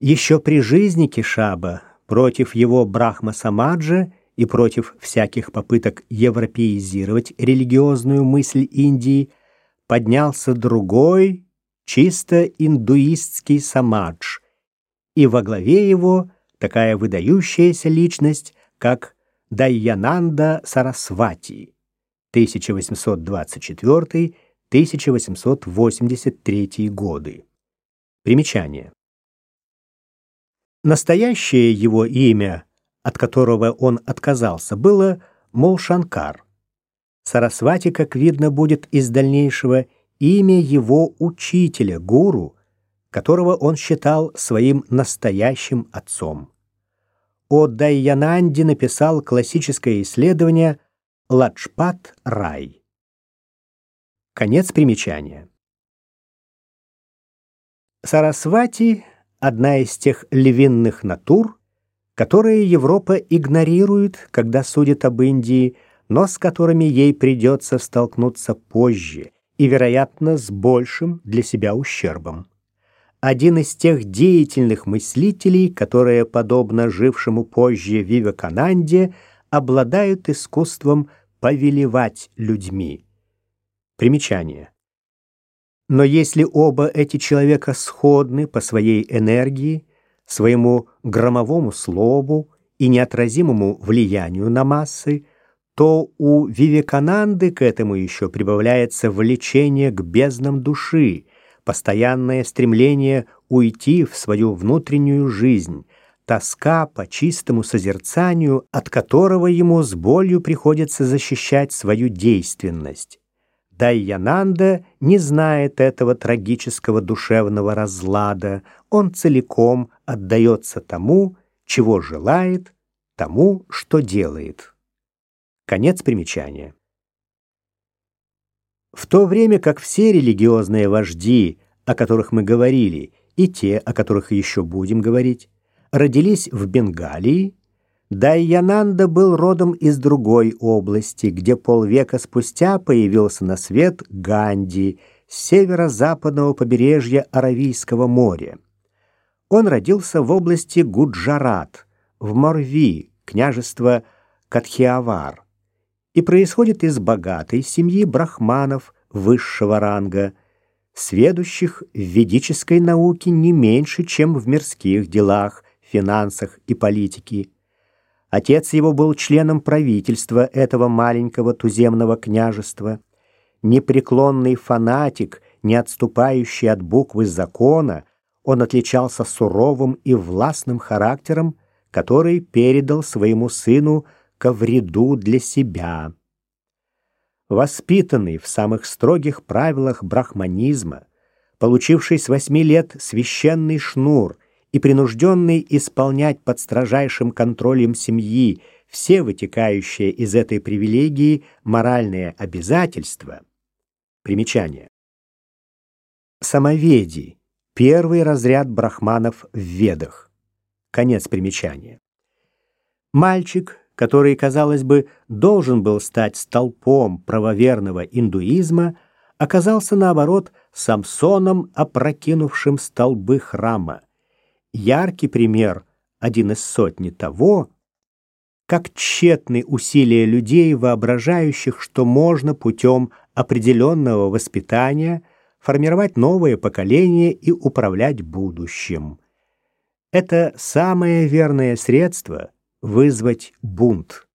Еще при жизни Кишаба против его Брахма-Самаджа и против всяких попыток европеизировать религиозную мысль Индии поднялся другой, чисто индуистский самадж, и во главе его такая выдающаяся личность, как Дайянанда Сарасвати 1824-1883 годы. Примечание. Настоящее его имя, от которого он отказался, было Молшанкар. Сарасвати, как видно, будет из дальнейшего имя его учителя, гуру, которого он считал своим настоящим отцом. О Дайянанде написал классическое исследование Ладжпат Рай. Конец примечания. Сарасвати — одна из тех львиных натур, которые Европа игнорирует, когда судит об Индии, но с которыми ей придется столкнуться позже и, вероятно, с большим для себя ущербом один из тех деятельных мыслителей, которые, подобно жившему позже Вивекананде, обладают искусством повелевать людьми. Примечание. Но если оба эти человека сходны по своей энергии, своему громовому слову и неотразимому влиянию на массы, то у Вивекананды к этому еще прибавляется влечение к безднам души, постоянное стремление уйти в свою внутреннюю жизнь, тоска по чистому созерцанию, от которого ему с болью приходится защищать свою действенность. Дайянанда не знает этого трагического душевного разлада, он целиком отдается тому, чего желает, тому, что делает. Конец примечания. В то время как все религиозные вожди, о которых мы говорили, и те, о которых еще будем говорить, родились в Бенгалии, Дайянанда был родом из другой области, где полвека спустя появился на свет Ганди с северо-западного побережья Аравийского моря. Он родился в области Гуджарат, в Морви, княжество Катхиавар и происходит из богатой семьи брахманов высшего ранга, сведущих в ведической науке не меньше, чем в мирских делах, финансах и политике. Отец его был членом правительства этого маленького туземного княжества, непреклонный фанатик, не отступающий от буквы закона, он отличался суровым и властным характером, который передал своему сыну ко вреду для себя. Воспитанный в самых строгих правилах брахманизма, получивший с восьми лет священный шнур и принужденный исполнять под строжайшим контролем семьи все вытекающие из этой привилегии моральные обязательства. Примечание. Самоведи – первый разряд брахманов в Ведах. Конец примечания. Мальчик, который, казалось бы, должен был стать столпом правоверного индуизма, оказался, наоборот, Самсоном, опрокинувшим столбы храма. Яркий пример, один из сотни того, как тщетны усилия людей, воображающих, что можно путем определенного воспитания формировать новое поколение и управлять будущим. Это самое верное средство — вызвать бунт.